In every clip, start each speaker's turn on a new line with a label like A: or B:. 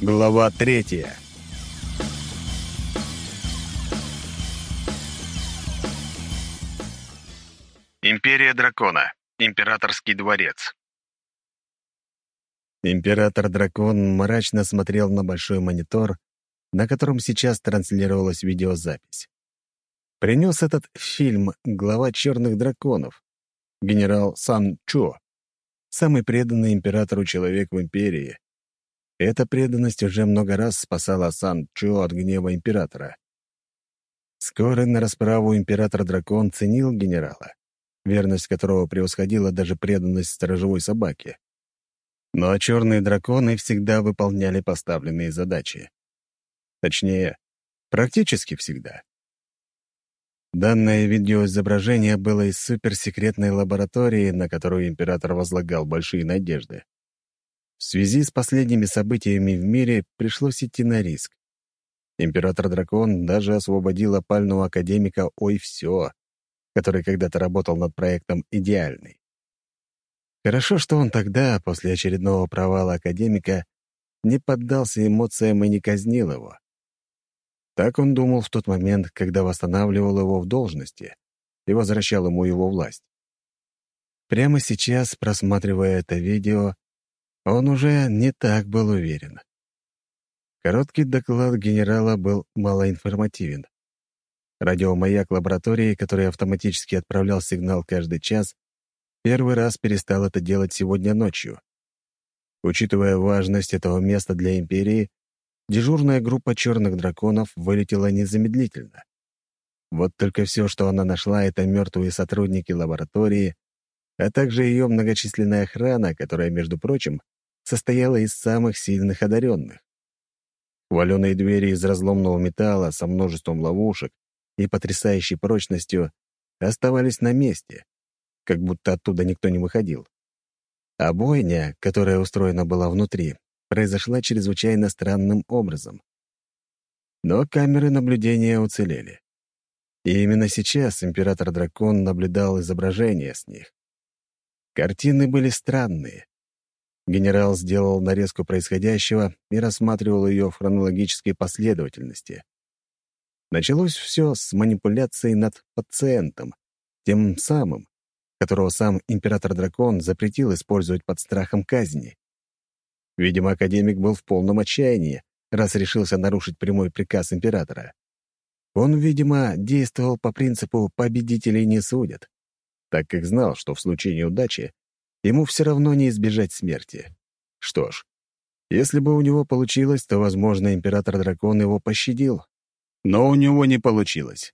A: Глава третья. Империя дракона. Императорский дворец. Император-дракон мрачно смотрел на большой монитор, на котором сейчас транслировалась видеозапись. Принес этот фильм глава черных драконов, генерал Сан Чо, самый преданный императору человек в империи, эта преданность уже много раз спасала Сан Чо от гнева императора. Скоро на расправу император-дракон ценил генерала, верность которого превосходила даже преданность сторожевой собаки. Но черные драконы всегда выполняли поставленные задачи. Точнее, практически всегда. Данное видеоизображение было из суперсекретной лаборатории, на которую император возлагал большие надежды. В связи с последними событиями в мире пришлось идти на риск. Император-дракон даже освободил опального академика «Ой, все», который когда-то работал над проектом «Идеальный». Хорошо, что он тогда, после очередного провала академика, не поддался эмоциям и не казнил его. Так он думал в тот момент, когда восстанавливал его в должности и возвращал ему его власть. Прямо сейчас, просматривая это видео, он уже не так был уверен. Короткий доклад генерала был малоинформативен. Радиомаяк лаборатории, который автоматически отправлял сигнал каждый час, первый раз перестал это делать сегодня ночью. Учитывая важность этого места для Империи, дежурная группа черных драконов вылетела незамедлительно. Вот только все, что она нашла, — это мертвые сотрудники лаборатории, а также ее многочисленная охрана, которая, между прочим, состояла из самых сильных одаренных. Хваленые двери из разломного металла со множеством ловушек и потрясающей прочностью оставались на месте, как будто оттуда никто не выходил. А бойня, которая устроена была внутри, произошла чрезвычайно странным образом. Но камеры наблюдения уцелели. И именно сейчас император-дракон наблюдал изображения с них. Картины были странные, Генерал сделал нарезку происходящего и рассматривал ее в хронологической последовательности. Началось все с манипуляции над пациентом, тем самым, которого сам император-дракон запретил использовать под страхом казни. Видимо, академик был в полном отчаянии, раз решился нарушить прямой приказ императора. Он, видимо, действовал по принципу «победителей не судят», так как знал, что в случае неудачи ему все равно не избежать смерти. Что ж, если бы у него получилось, то, возможно, император-дракон его пощадил. Но у него не получилось.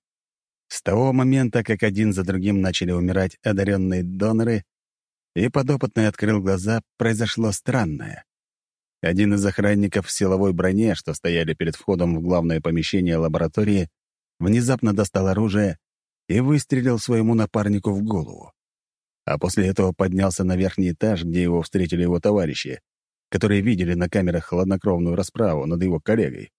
A: С того момента, как один за другим начали умирать одаренные доноры, и подопытный открыл глаза, произошло странное. Один из охранников в силовой броне, что стояли перед входом в главное помещение лаборатории, внезапно достал оружие и выстрелил своему напарнику в голову а после этого поднялся на верхний этаж, где его встретили его товарищи, которые видели на камерах хладнокровную расправу над его коллегой.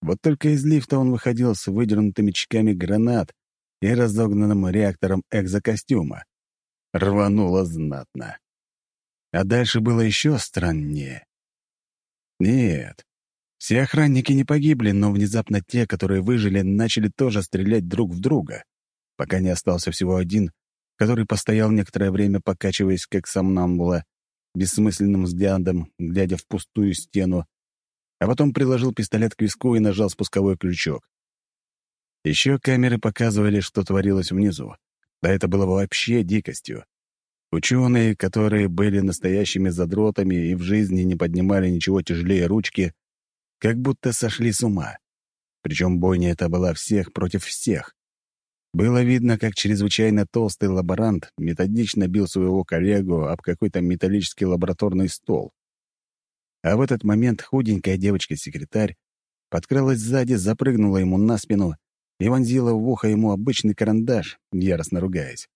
A: Вот только из лифта он выходил с выдернутыми чеками гранат и разогнанным реактором экзокостюма. Рвануло знатно. А дальше было еще страннее. Нет, все охранники не погибли, но внезапно те, которые выжили, начали тоже стрелять друг в друга, пока не остался всего один, который постоял некоторое время, покачиваясь, как сомнамбула, бессмысленным взглядом, глядя в пустую стену, а потом приложил пистолет к виску и нажал спусковой крючок. Еще камеры показывали, что творилось внизу. Да это было вообще дикостью. Ученые, которые были настоящими задротами и в жизни не поднимали ничего тяжелее ручки, как будто сошли с ума. Причем бойня эта была всех против всех. Было видно, как чрезвычайно толстый лаборант методично бил своего коллегу об какой-то металлический лабораторный стол. А в этот момент худенькая девочка-секретарь подкралась сзади, запрыгнула ему на спину и вонзила в ухо ему обычный карандаш, яростно ругаясь.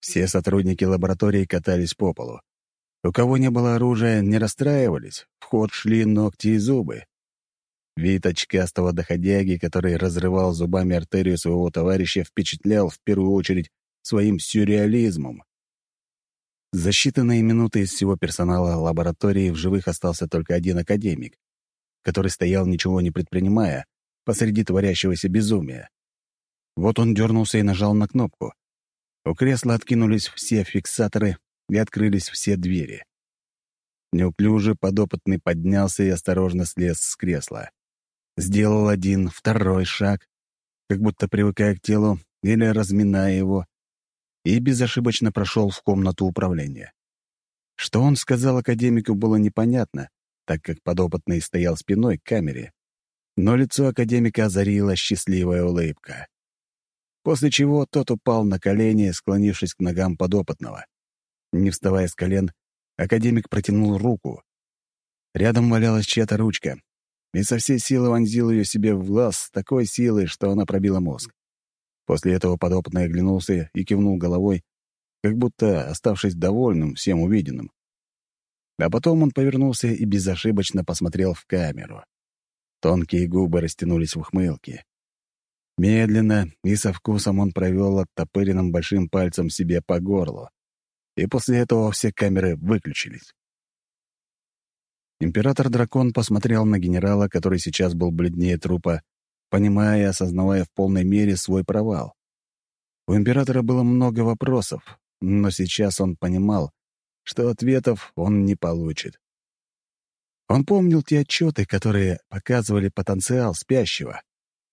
A: Все сотрудники лаборатории катались по полу. У кого не было оружия, не расстраивались, в ход шли ногти и зубы. Вид очкастого доходяги, который разрывал зубами артерию своего товарища, впечатлял в первую очередь своим сюрреализмом. За считанные минуты из всего персонала лаборатории в живых остался только один академик, который стоял, ничего не предпринимая, посреди творящегося безумия. Вот он дернулся и нажал на кнопку. У кресла откинулись все фиксаторы и открылись все двери. Неуклюже подопытный поднялся и осторожно слез с кресла. Сделал один, второй шаг, как будто привыкая к телу или разминая его, и безошибочно прошел в комнату управления. Что он сказал академику, было непонятно, так как подопытный стоял спиной к камере. Но лицо академика озарила счастливая улыбка. После чего тот упал на колени, склонившись к ногам подопытного. Не вставая с колен, Академик протянул руку. Рядом валялась чья-то ручка, и со всей силы вонзил ее себе в глаз с такой силой, что она пробила мозг. После этого подопытный оглянулся и кивнул головой, как будто оставшись довольным всем увиденным. А потом он повернулся и безошибочно посмотрел в камеру. Тонкие губы растянулись в ухмылке. Медленно и со вкусом он провел оттопыренным большим пальцем себе по горлу и после этого все камеры выключились. Император-дракон посмотрел на генерала, который сейчас был бледнее трупа, понимая и осознавая в полной мере свой провал. У императора было много вопросов, но сейчас он понимал, что ответов он не получит. Он помнил те отчеты, которые показывали потенциал спящего.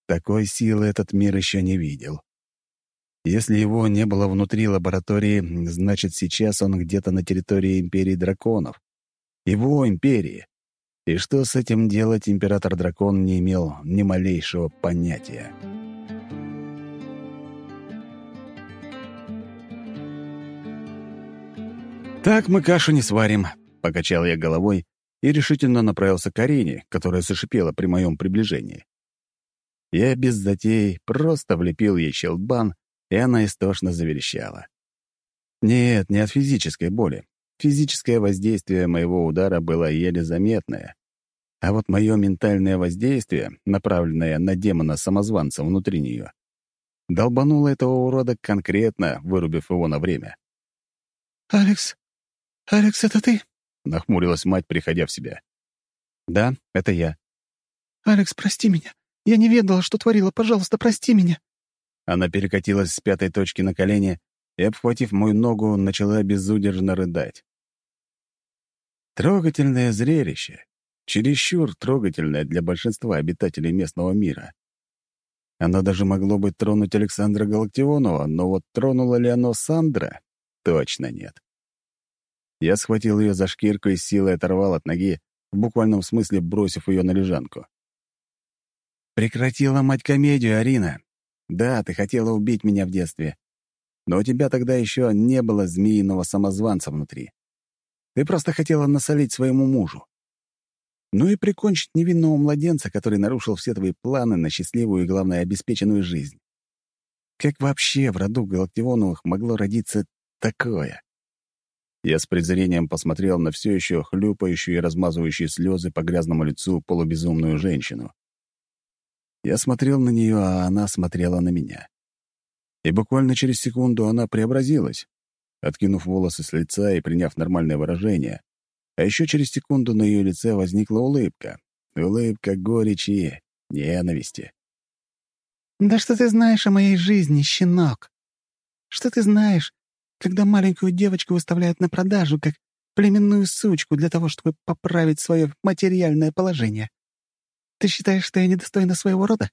A: Такой силы этот мир еще не видел. Если его не было внутри лаборатории, значит, сейчас он где-то на территории Империи Драконов. Его Империи. И что с этим делать, Император-дракон не имел ни малейшего понятия. «Так мы кашу не сварим», — покачал я головой и решительно направился к арене, которая зашипела при моем приближении. Я без затей просто влепил ей щелбан, и она истошно заверещала. Нет, не от физической боли. Физическое воздействие моего удара было еле заметное. А вот мое ментальное воздействие, направленное на демона-самозванца внутри нее, долбануло этого урода конкретно, вырубив его на время.
B: «Алекс? Алекс, это ты?»
A: — нахмурилась мать, приходя в себя. «Да, это я».
B: «Алекс, прости меня. Я не ведала, что творила. Пожалуйста, прости меня».
A: Она перекатилась с пятой точки на колени и, обхватив мою ногу, начала безудержно рыдать. Трогательное зрелище, чересчур трогательное для большинства обитателей местного мира. Оно даже могло бы тронуть Александра Галактионова, но вот тронуло ли оно Сандра? Точно нет. Я схватил ее за шкирку и силой оторвал от ноги, в буквальном смысле бросив ее на лежанку. «Прекрати ломать комедию, Арина. Да, ты хотела убить меня в детстве. Но у тебя тогда еще не было змеиного самозванца внутри. Ты просто хотела насолить своему мужу. Ну и прикончить невинного младенца, который нарушил все твои планы на счастливую и, главное, обеспеченную жизнь. Как вообще в роду Галактионовых могло родиться такое? Я с презрением посмотрел на все еще хлюпающую и размазывающую слезы по грязному лицу полубезумную женщину. Я смотрел на нее, а она смотрела на меня. И буквально через секунду она преобразилась, откинув волосы с лица и приняв нормальное выражение. А еще через секунду на ее лице возникла улыбка. Улыбка горечи, ненависти.
B: «Да что ты знаешь о моей жизни, щенок? Что ты знаешь, когда маленькую девочку выставляют на продажу как племенную сучку для того, чтобы поправить свое материальное положение? Ты считаешь, что я недостойна своего рода?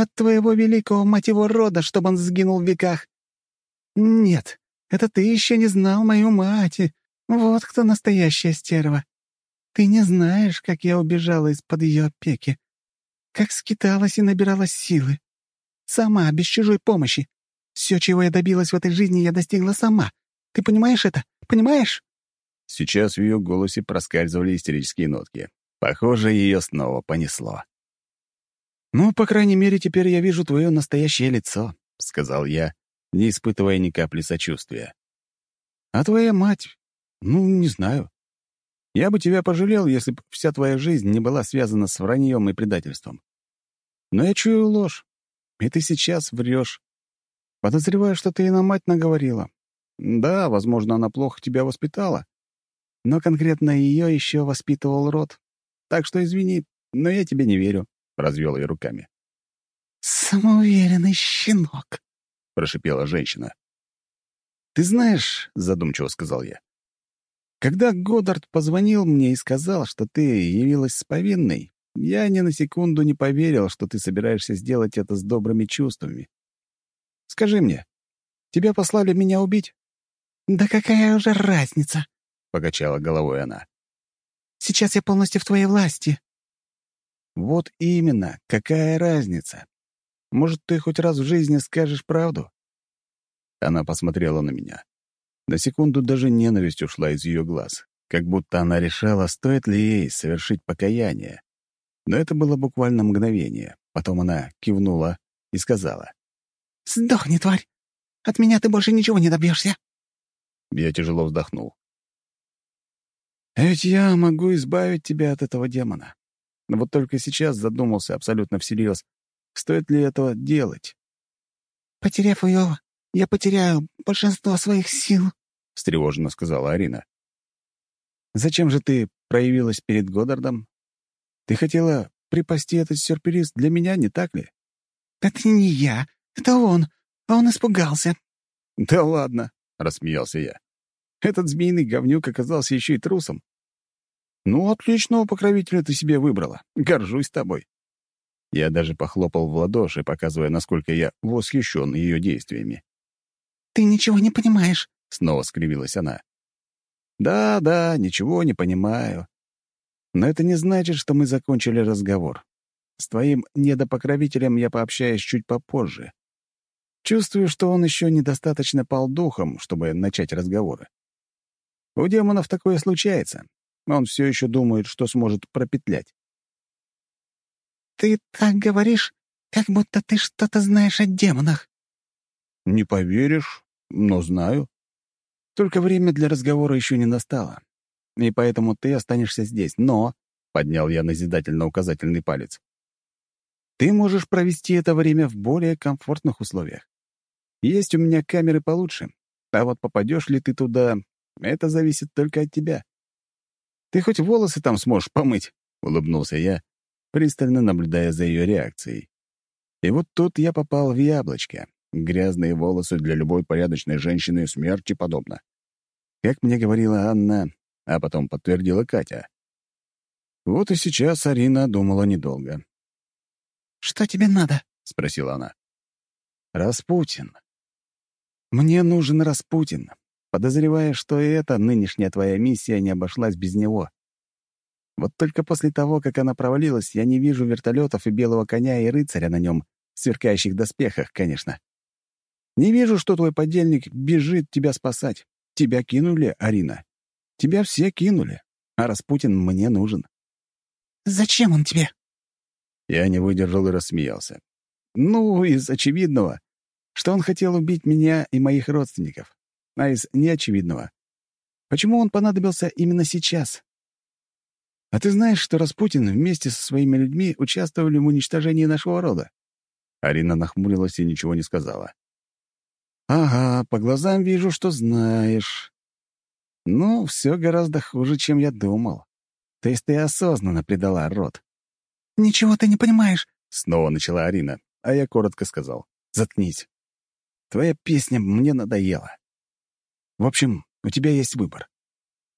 B: От твоего великого, его, рода, чтобы он сгинул в веках? Нет, это ты еще не знал мою мать. Вот кто настоящая стерва. Ты не знаешь, как я убежала из-под ее опеки. Как скиталась и набиралась силы. Сама, без чужой помощи. Все, чего я добилась в этой жизни, я достигла сама. Ты понимаешь это? Понимаешь?»
A: Сейчас в ее голосе проскальзывали истерические нотки. Похоже, ее снова понесло. «Ну, по крайней мере, теперь я вижу твое настоящее лицо», — сказал я, не испытывая ни капли сочувствия. «А твоя мать? Ну, не знаю. Я бы тебя пожалел, если бы вся твоя жизнь не была связана с враньем и предательством. Но я чую ложь, и ты сейчас врешь. Подозреваю, что ты и на мать наговорила. Да, возможно, она плохо тебя воспитала. Но конкретно ее еще воспитывал род. Так что извини, но я тебе не верю», — развел я руками.
B: «Самоуверенный щенок», —
A: прошипела женщина. «Ты знаешь», — задумчиво сказал я, «когда Годдард позвонил мне и сказал, что ты явилась с повинной, я ни на секунду не поверил, что ты собираешься сделать это с добрыми чувствами. Скажи мне, тебя послали меня убить?»
B: «Да какая уже разница?»
A: — покачала головой она.
B: «Сейчас я полностью в твоей власти».
A: «Вот именно, какая разница? Может, ты хоть раз в жизни скажешь правду?» Она посмотрела на меня. На секунду даже ненависть ушла из ее глаз, как будто она решала, стоит ли ей совершить покаяние. Но это было буквально мгновение. Потом она кивнула и сказала.
B: «Сдохни, тварь! От меня ты больше ничего не добьешься!»
A: Я тяжело вздохнул. «А ведь я могу избавить тебя от этого демона. Но вот только сейчас задумался абсолютно всерьез, стоит ли этого делать.
B: «Потеряв ее, я потеряю большинство своих сил», —
A: встревоженно сказала Арина. «Зачем же ты проявилась перед Годдардом? Ты хотела припасти этот сюрприз для меня, не так ли?»
B: «Это не я, это он, а он испугался».
A: «Да ладно», — рассмеялся я. «Этот змеиный говнюк оказался еще и трусом. Ну, отличного покровителя ты себе выбрала. Горжусь тобой». Я даже похлопал в ладоши, показывая, насколько я восхищен ее действиями.
B: «Ты ничего не понимаешь», —
A: снова скривилась она. «Да, да, ничего не понимаю. Но это не значит, что мы закончили разговор. С твоим недопокровителем я пообщаюсь чуть попозже. Чувствую, что он еще недостаточно пал духом, чтобы начать разговоры. У демонов такое случается. Он все еще думает, что сможет пропетлять.
B: «Ты так говоришь, как будто ты что-то знаешь о демонах».
A: «Не поверишь, но знаю. Только время для разговора еще не настало. И поэтому ты останешься здесь. Но...» — поднял я назидательно указательный палец. «Ты можешь провести это время в более комфортных условиях. Есть у меня камеры получше, а вот попадешь ли ты туда, это зависит только от тебя. Ты хоть волосы там сможешь помыть?» — улыбнулся я, пристально наблюдая за ее реакцией. И вот тут я попал в яблочко. Грязные волосы для любой порядочной женщины смерти подобно. Как мне говорила Анна, а потом подтвердила Катя. Вот и сейчас Арина думала недолго.
B: «Что тебе надо?»
A: — спросила она. «Распутин. Мне нужен Распутин, подозревая, что и эта нынешняя твоя миссия не обошлась без него. Вот только после того, как она провалилась, я не вижу вертолетов и белого коня и рыцаря на нем, в сверкающих доспехах, конечно. Не вижу, что твой подельник бежит тебя спасать. Тебя кинули, Арина. Тебя все кинули, а Распутин мне нужен.
B: Зачем он тебе?
A: Я не выдержал и рассмеялся. Ну, из очевидного, что он хотел убить меня и моих родственников. А из неочевидного, почему он понадобился именно сейчас? А ты знаешь, что Распутин вместе со своими людьми участвовали в уничтожении нашего рода?» Арина нахмурилась и ничего не сказала. «Ага, по глазам вижу, что знаешь. Ну, все гораздо хуже, чем я думал. То есть ты осознанно предала род».
B: «Ничего ты не понимаешь», —
A: снова начала Арина, а я коротко сказал. «Заткнись. Твоя песня мне надоела. В общем, у тебя есть выбор.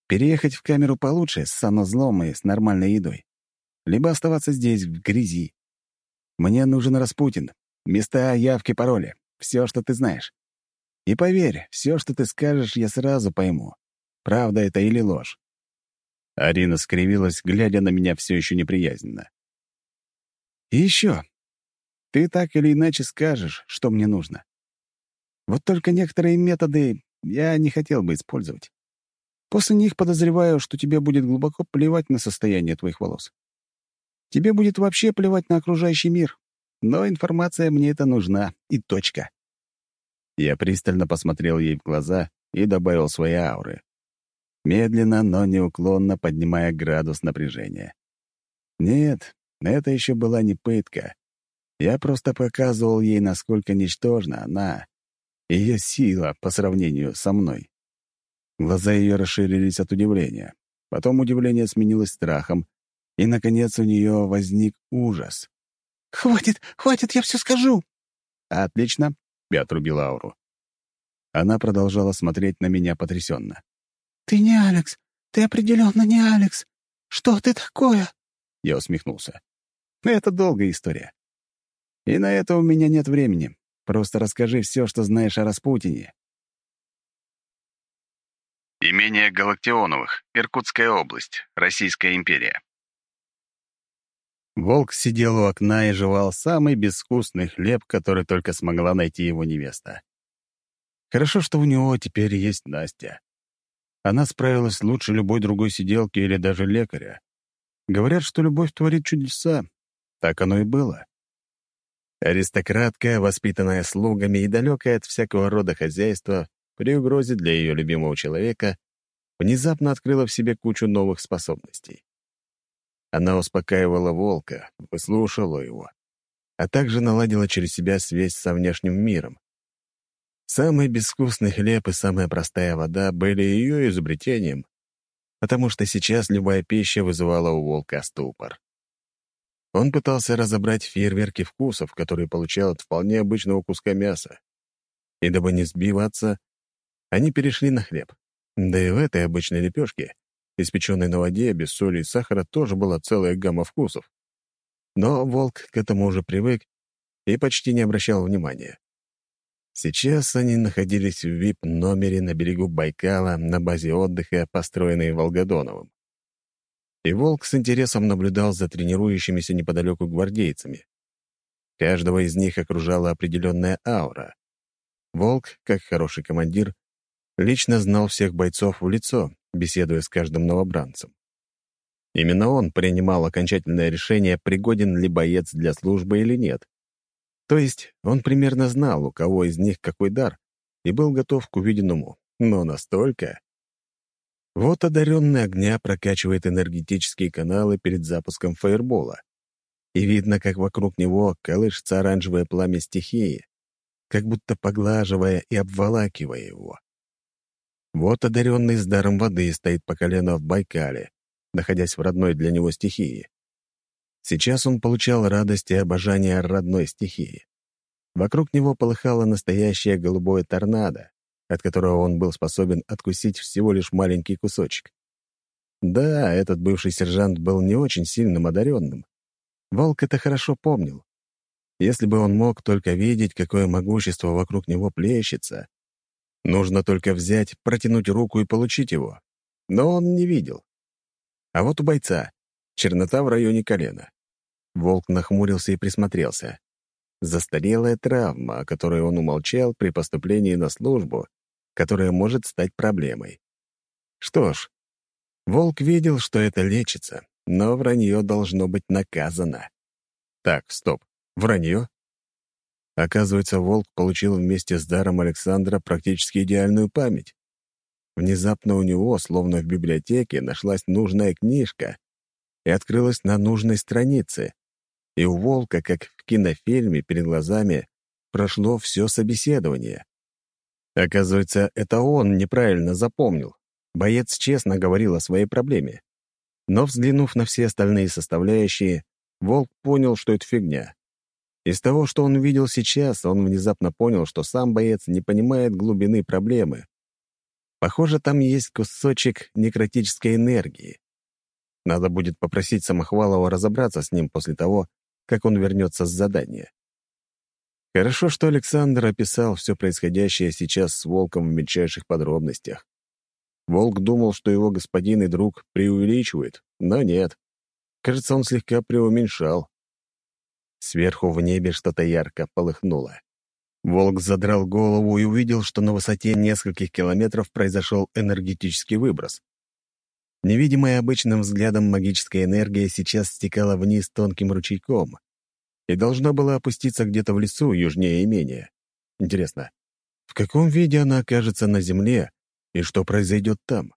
A: Переехать в камеру получше, с санузлом и с нормальной едой. Либо оставаться здесь, в грязи. Мне нужен Распутин. Места, явки, пароли. Все, что ты знаешь. И поверь, все, что ты скажешь, я сразу пойму. Правда это или ложь. Арина скривилась, глядя на меня все еще неприязненно. И еще. Ты так или иначе скажешь, что мне нужно. Вот только некоторые методы я не хотел бы использовать. После них подозреваю, что тебе будет глубоко плевать на состояние твоих волос. Тебе будет вообще плевать на окружающий мир. Но информация мне это нужна, и точка. Я пристально посмотрел ей в глаза и добавил свои ауры. Медленно, но неуклонно поднимая градус напряжения. Нет, это еще была не пытка. Я просто показывал ей, насколько ничтожна она, Ее сила по сравнению со мной. Глаза ее расширились от удивления. Потом удивление сменилось страхом, и, наконец, у нее возник ужас.
B: «Хватит, хватит, я все скажу!»
A: «Отлично», — я отрубил ауру. Она продолжала смотреть на меня потрясенно.
B: «Ты не Алекс. Ты определенно не Алекс. Что ты такое?»
A: Я усмехнулся. «Это долгая история. И на это у меня нет времени. Просто расскажи все, что знаешь о Распутине». Имение Галактионовых, Иркутская область, Российская империя. Волк сидел у окна и жевал самый безвкусный хлеб, который только смогла найти его невеста. Хорошо, что у него теперь есть Настя. Она справилась лучше любой другой сиделки или даже лекаря. Говорят, что любовь творит чудеса. Так оно и было. Аристократка, воспитанная слугами и далекая от всякого рода хозяйства, при угрозе для ее любимого человека, внезапно открыла в себе кучу новых способностей. Она успокаивала волка, выслушала его, а также наладила через себя связь со внешним миром. Самый безвкусный хлеб и самая простая вода были ее изобретением, потому что сейчас любая пища вызывала у волка ступор. Он пытался разобрать фейерверки вкусов, которые получал от вполне обычного куска мяса. И дабы не сбиваться, они перешли на хлеб. Да и в этой обычной лепешке Испеченной на воде, без соли и сахара, тоже была целая гамма вкусов. Но волк к этому уже привык и почти не обращал внимания. Сейчас они находились в вип-номере на берегу Байкала на базе отдыха, построенной Волгодоновым. И волк с интересом наблюдал за тренирующимися неподалеку гвардейцами. Каждого из них окружала определенная аура. Волк, как хороший командир, лично знал всех бойцов в лицо беседуя с каждым новобранцем. Именно он принимал окончательное решение, пригоден ли боец для службы или нет. То есть он примерно знал, у кого из них какой дар, и был готов к увиденному, но настолько... Вот одаренный огня прокачивает энергетические каналы перед запуском фаербола. И видно, как вокруг него колышется оранжевое пламя стихии, как будто поглаживая и обволакивая его. Вот одаренный с даром воды стоит по колено в Байкале, находясь в родной для него стихии. Сейчас он получал радость и обожание родной стихии. Вокруг него полыхало настоящее голубое торнадо, от которого он был способен откусить всего лишь маленький кусочек. Да, этот бывший сержант был не очень сильным одаренным. Волк это хорошо помнил. Если бы он мог только видеть, какое могущество вокруг него плещется, Нужно только взять, протянуть руку и получить его. Но он не видел. А вот у бойца чернота в районе колена. Волк нахмурился и присмотрелся. Застарелая травма, о которой он умолчал при поступлении на службу, которая может стать проблемой. Что ж, Волк видел, что это лечится, но вранье должно быть наказано. Так, стоп, вранье? Оказывается, волк получил вместе с даром Александра практически идеальную память. Внезапно у него, словно в библиотеке, нашлась нужная книжка и открылась на нужной странице. И у волка, как в кинофильме перед глазами, прошло все собеседование. Оказывается, это он неправильно запомнил. Боец честно говорил о своей проблеме. Но, взглянув на все остальные составляющие, волк понял, что это фигня. Из того, что он видел сейчас, он внезапно понял, что сам боец не понимает глубины проблемы. Похоже, там есть кусочек некротической энергии. Надо будет попросить Самохвалова разобраться с ним после того, как он вернется с задания. Хорошо, что Александр описал все происходящее сейчас с Волком в мельчайших подробностях. Волк думал, что его господин и друг преувеличивает, но нет. Кажется, он слегка преуменьшал. Сверху в небе что-то ярко полыхнуло. Волк задрал голову и увидел, что на высоте нескольких километров произошел энергетический выброс. Невидимая обычным взглядом магическая энергия сейчас стекала вниз тонким ручейком и должна была опуститься где-то в лесу южнее имения. Интересно, в каком виде она окажется на земле и что произойдет там?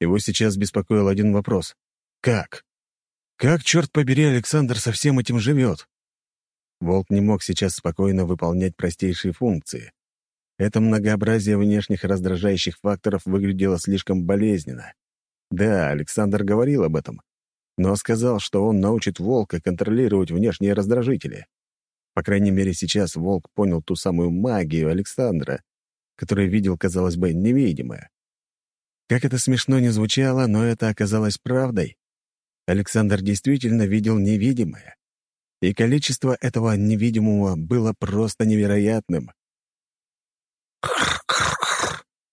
A: Его сейчас беспокоил один вопрос. Как? Как, черт побери, Александр со всем этим живет? Волк не мог сейчас спокойно выполнять простейшие функции. Это многообразие внешних раздражающих факторов выглядело слишком болезненно. Да, Александр говорил об этом, но сказал, что он научит волка контролировать внешние раздражители. По крайней мере, сейчас волк понял ту самую магию Александра, которую видел, казалось бы, невидимое. Как это смешно не звучало, но это оказалось правдой. Александр действительно видел невидимое. И количество этого невидимого было просто невероятным.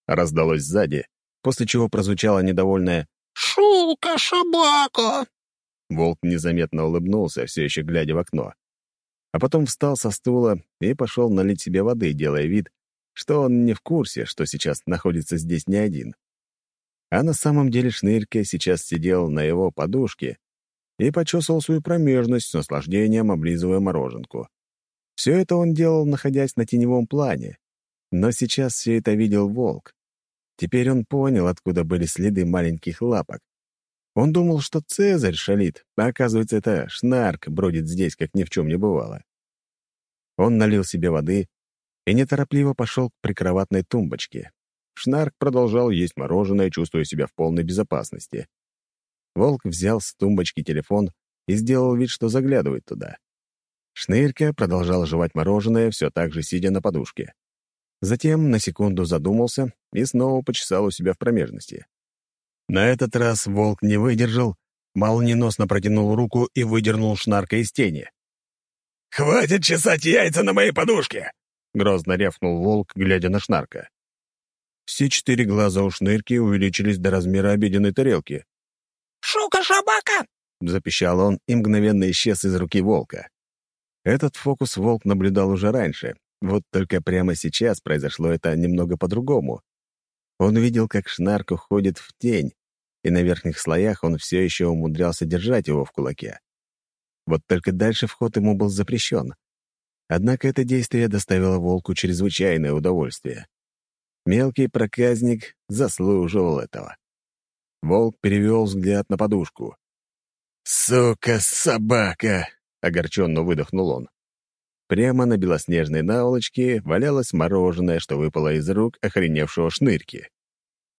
A: раздалось сзади, после чего прозвучало недовольное
B: «Шука, собака!»
A: Волк незаметно улыбнулся, все еще глядя в окно. А потом встал со стула и пошел налить себе воды, делая вид, что он не в курсе, что сейчас находится здесь не один. А на самом деле Шнырька сейчас сидел на его подушке и почесывал свою промежность с наслаждением, облизывая мороженку. Все это он делал, находясь на теневом плане. Но сейчас все это видел волк. Теперь он понял, откуда были следы маленьких лапок. Он думал, что Цезарь шалит, а оказывается, это Шнарк бродит здесь, как ни в чем не бывало. Он налил себе воды и неторопливо пошел к прикроватной тумбочке. Шнарк продолжал есть мороженое, чувствуя себя в полной безопасности. Волк взял с тумбочки телефон и сделал вид, что заглядывает туда. Шнырька продолжал жевать мороженое, все так же сидя на подушке. Затем на секунду задумался и снова почесал у себя в промежности. На этот раз волк не выдержал, молниеносно протянул руку и выдернул шнарка из тени.
C: «Хватит чесать яйца на моей подушке!»
A: — грозно рявкнул волк, глядя на шнарка. Все четыре глаза у шнырки увеличились до размера обеденной тарелки.
B: «Шука-шабака!»
A: — запищал он и мгновенно исчез из руки волка. Этот фокус волк наблюдал уже раньше, вот только прямо сейчас произошло это немного по-другому. Он видел, как Шнарк уходит в тень, и на верхних слоях он все еще умудрялся держать его в кулаке. Вот только дальше вход ему был запрещен. Однако это действие доставило волку чрезвычайное удовольствие. Мелкий проказник заслуживал этого. Волк перевел взгляд на подушку.
C: «Сука, собака!» — огорченно выдохнул он.
A: Прямо на белоснежной наволочке валялось мороженое, что выпало из рук охреневшего шнырки.